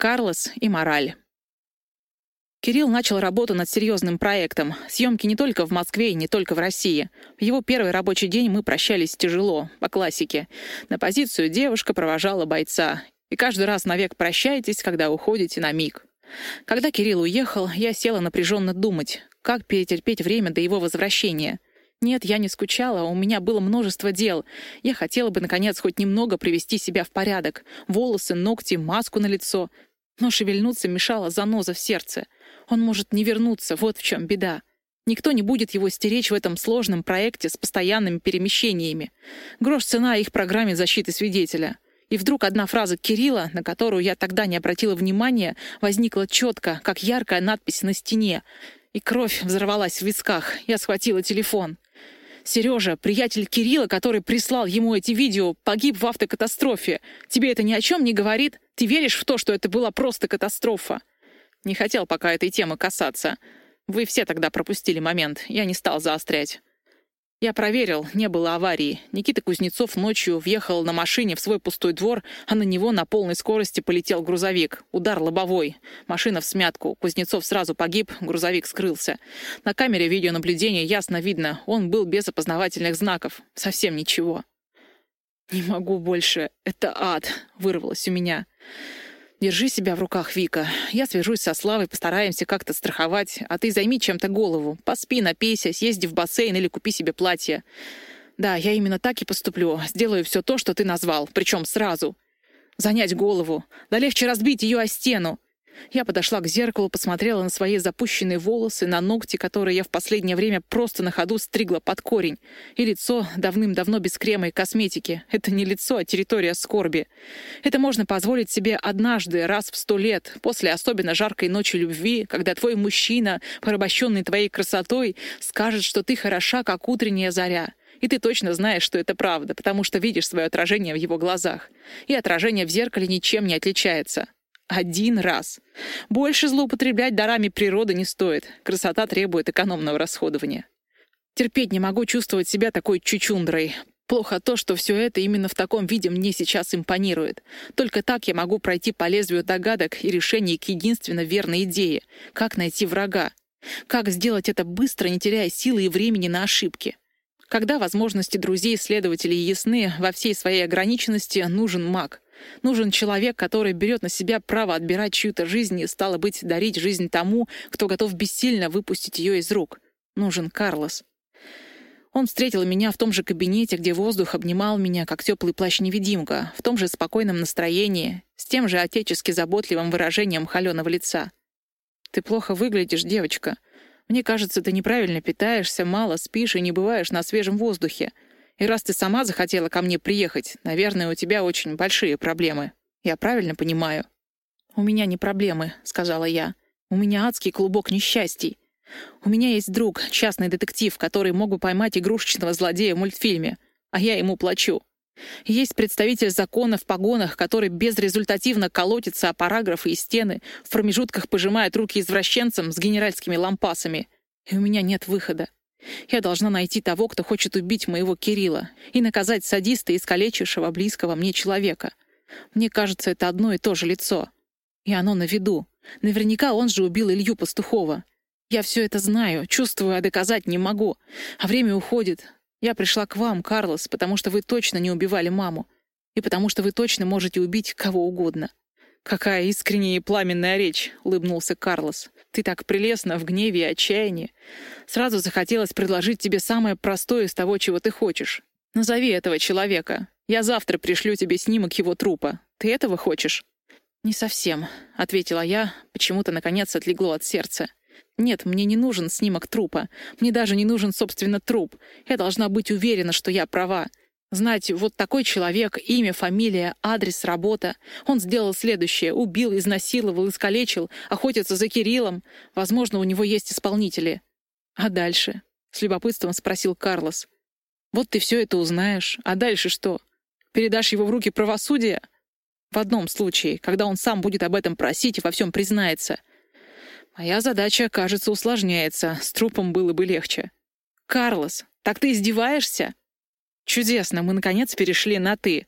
Карлос и мораль. Кирилл начал работу над серьезным проектом. Съемки не только в Москве и не только в России. В его первый рабочий день мы прощались тяжело, по классике. На позицию девушка провожала бойца. И каждый раз навек прощаетесь, когда уходите на миг. Когда Кирилл уехал, я села напряженно думать, как перетерпеть время до его возвращения. Нет, я не скучала, у меня было множество дел. Я хотела бы, наконец, хоть немного привести себя в порядок. Волосы, ногти, маску на лицо. Но шевельнуться мешала заноза в сердце. Он может не вернуться, вот в чем беда. Никто не будет его стеречь в этом сложном проекте с постоянными перемещениями. Грош цена их программе защиты свидетеля. И вдруг одна фраза Кирилла, на которую я тогда не обратила внимания, возникла четко, как яркая надпись на стене. И кровь взорвалась в висках. Я схватила телефон. Сережа, приятель Кирилла, который прислал ему эти видео, погиб в автокатастрофе. Тебе это ни о чем не говорит? Ты веришь в то, что это была просто катастрофа? Не хотел пока этой темы касаться. Вы все тогда пропустили момент. Я не стал заострять. Я проверил, не было аварии. Никита Кузнецов ночью въехал на машине в свой пустой двор, а на него на полной скорости полетел грузовик. Удар лобовой. Машина в смятку. Кузнецов сразу погиб, грузовик скрылся. На камере видеонаблюдения ясно видно, он был без опознавательных знаков. Совсем ничего. «Не могу больше. Это ад», — вырвалось у меня. Держи себя в руках, Вика. Я свяжусь со Славой, постараемся как-то страховать, а ты займи чем-то голову. Поспи, напейся, съезди в бассейн или купи себе платье. Да, я именно так и поступлю. Сделаю все то, что ты назвал, причем сразу. Занять голову. Да легче разбить ее о стену. Я подошла к зеркалу, посмотрела на свои запущенные волосы, на ногти, которые я в последнее время просто на ходу стригла под корень. И лицо давным-давно без крема и косметики. Это не лицо, а территория скорби. Это можно позволить себе однажды, раз в сто лет, после особенно жаркой ночи любви, когда твой мужчина, порабощенный твоей красотой, скажет, что ты хороша, как утренняя заря. И ты точно знаешь, что это правда, потому что видишь свое отражение в его глазах. И отражение в зеркале ничем не отличается. Один раз. Больше злоупотреблять дарами природы не стоит. Красота требует экономного расходования. Терпеть не могу чувствовать себя такой чучундрой. Плохо то, что все это именно в таком виде мне сейчас импонирует. Только так я могу пройти по лезвию догадок и решений к единственно верной идее. Как найти врага? Как сделать это быстро, не теряя силы и времени на ошибки? Когда возможности друзей-следователей ясны во всей своей ограниченности, нужен маг — Нужен человек, который берет на себя право отбирать чью-то жизнь и, стало быть, дарить жизнь тому, кто готов бессильно выпустить ее из рук. Нужен Карлос. Он встретил меня в том же кабинете, где воздух обнимал меня, как теплый плащ-невидимка, в том же спокойном настроении, с тем же отечески заботливым выражением холеного лица. «Ты плохо выглядишь, девочка. Мне кажется, ты неправильно питаешься, мало спишь и не бываешь на свежем воздухе. И раз ты сама захотела ко мне приехать, наверное, у тебя очень большие проблемы. Я правильно понимаю?» «У меня не проблемы», — сказала я. «У меня адский клубок несчастий. У меня есть друг, частный детектив, который мог бы поймать игрушечного злодея в мультфильме, а я ему плачу. Есть представитель закона в погонах, который безрезультативно колотится о параграфы и стены, в промежутках пожимает руки извращенцам с генеральскими лампасами. И у меня нет выхода. Я должна найти того, кто хочет убить моего Кирилла, и наказать садиста, искалечившего близкого мне человека. Мне кажется, это одно и то же лицо. И оно на виду. Наверняка он же убил Илью Пастухова. Я все это знаю, чувствую, а доказать не могу. А время уходит. Я пришла к вам, Карлос, потому что вы точно не убивали маму. И потому что вы точно можете убить кого угодно. «Какая искренняя и пламенная речь!» — улыбнулся Карлос. «Ты так прелестна в гневе и отчаянии. Сразу захотелось предложить тебе самое простое из того, чего ты хочешь. Назови этого человека. Я завтра пришлю тебе снимок его трупа. Ты этого хочешь?» «Не совсем», — ответила я, почему-то, наконец, отлегло от сердца. «Нет, мне не нужен снимок трупа. Мне даже не нужен, собственно, труп. Я должна быть уверена, что я права. Знаете, вот такой человек, имя, фамилия, адрес, работа. Он сделал следующее. Убил, изнасиловал, искалечил, охотится за Кириллом. Возможно, у него есть исполнители. А дальше? С любопытством спросил Карлос. Вот ты все это узнаешь. А дальше что? Передашь его в руки правосудия? В одном случае, когда он сам будет об этом просить и во всем признается. Моя задача, кажется, усложняется. С трупом было бы легче. «Карлос, так ты издеваешься?» «Чудесно, мы, наконец, перешли на «ты».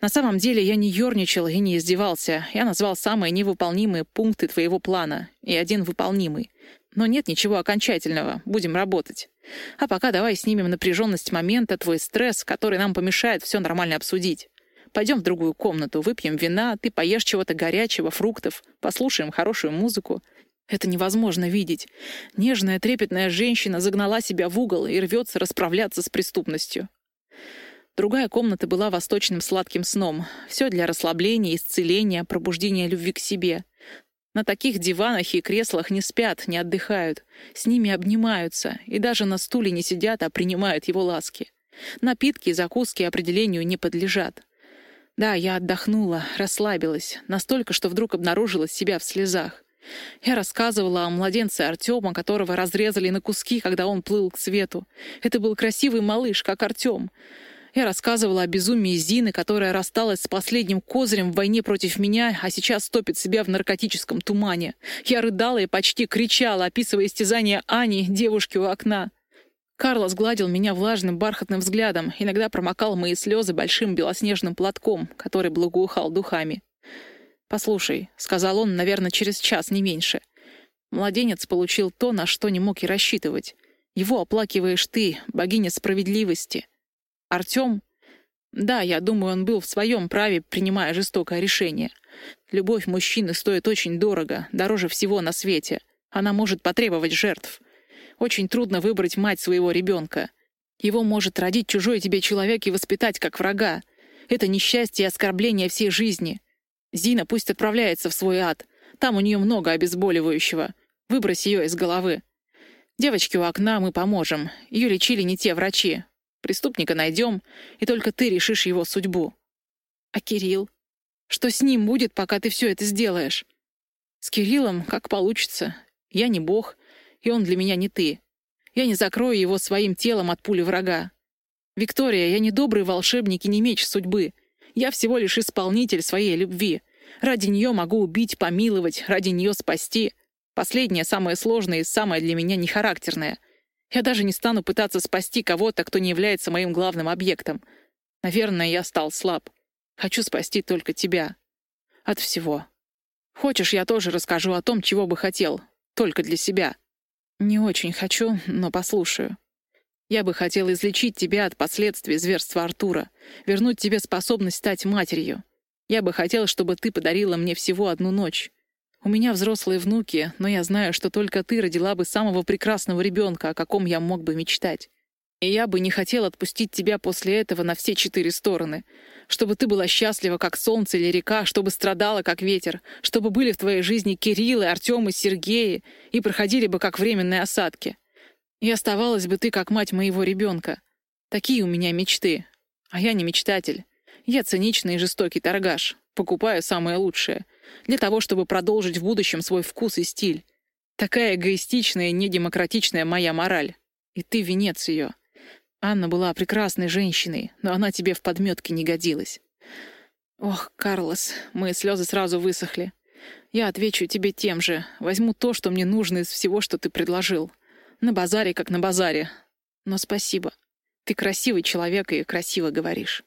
На самом деле я не ерничал и не издевался. Я назвал самые невыполнимые пункты твоего плана. И один выполнимый. Но нет ничего окончательного. Будем работать. А пока давай снимем напряженность момента, твой стресс, который нам помешает все нормально обсудить. Пойдем в другую комнату, выпьем вина, ты поешь чего-то горячего, фруктов, послушаем хорошую музыку. Это невозможно видеть. Нежная, трепетная женщина загнала себя в угол и рвется расправляться с преступностью. Другая комната была восточным сладким сном. Все для расслабления, исцеления, пробуждения любви к себе. На таких диванах и креслах не спят, не отдыхают. С ними обнимаются, и даже на стуле не сидят, а принимают его ласки. Напитки и закуски определению не подлежат. Да, я отдохнула, расслабилась, настолько, что вдруг обнаружила себя в слезах. Я рассказывала о младенце Артема, которого разрезали на куски, когда он плыл к свету. Это был красивый малыш, как Артем. Я рассказывала о безумии Зины, которая рассталась с последним козырем в войне против меня, а сейчас топит себя в наркотическом тумане. Я рыдала и почти кричала, описывая истязание Ани, девушки у окна. Карлос гладил меня влажным бархатным взглядом, иногда промокал мои слезы большим белоснежным платком, который благоухал духами. «Послушай», — сказал он, наверное, через час, не меньше. «Младенец получил то, на что не мог и рассчитывать. Его оплакиваешь ты, богиня справедливости. Артем? Да, я думаю, он был в своем праве, принимая жестокое решение. Любовь мужчины стоит очень дорого, дороже всего на свете. Она может потребовать жертв. Очень трудно выбрать мать своего ребенка. Его может родить чужой тебе человек и воспитать как врага. Это несчастье и оскорбление всей жизни. Зина пусть отправляется в свой ад. Там у нее много обезболивающего. Выбрось ее из головы. Девочке у окна мы поможем. Ее лечили не те врачи. Преступника найдем, и только ты решишь его судьбу. А Кирилл? Что с ним будет, пока ты все это сделаешь? С Кириллом как получится. Я не бог, и он для меня не ты. Я не закрою его своим телом от пули врага. Виктория, я не добрый волшебник и не меч судьбы. Я всего лишь исполнитель своей любви. Ради нее могу убить, помиловать, ради нее спасти. Последнее самое сложное и самое для меня нехарактерное. Я даже не стану пытаться спасти кого-то, кто не является моим главным объектом. Наверное, я стал слаб. Хочу спасти только тебя. От всего. Хочешь, я тоже расскажу о том, чего бы хотел. Только для себя. Не очень хочу, но послушаю. Я бы хотел излечить тебя от последствий зверства Артура, вернуть тебе способность стать матерью. Я бы хотел, чтобы ты подарила мне всего одну ночь. У меня взрослые внуки, но я знаю, что только ты родила бы самого прекрасного ребенка, о каком я мог бы мечтать. И я бы не хотел отпустить тебя после этого на все четыре стороны. Чтобы ты была счастлива, как солнце или река, чтобы страдала, как ветер, чтобы были в твоей жизни Кириллы, Артемы, Сергеи и проходили бы, как временные осадки. И оставалась бы ты, как мать моего ребенка. Такие у меня мечты. А я не мечтатель. Я циничный и жестокий торгаш. Покупаю самое лучшее — для того, чтобы продолжить в будущем свой вкус и стиль. Такая эгоистичная и недемократичная моя мораль. И ты венец ее. Анна была прекрасной женщиной, но она тебе в подметке не годилась. Ох, Карлос, мои слезы сразу высохли. Я отвечу тебе тем же. Возьму то, что мне нужно из всего, что ты предложил. На базаре, как на базаре. Но спасибо. Ты красивый человек и красиво говоришь.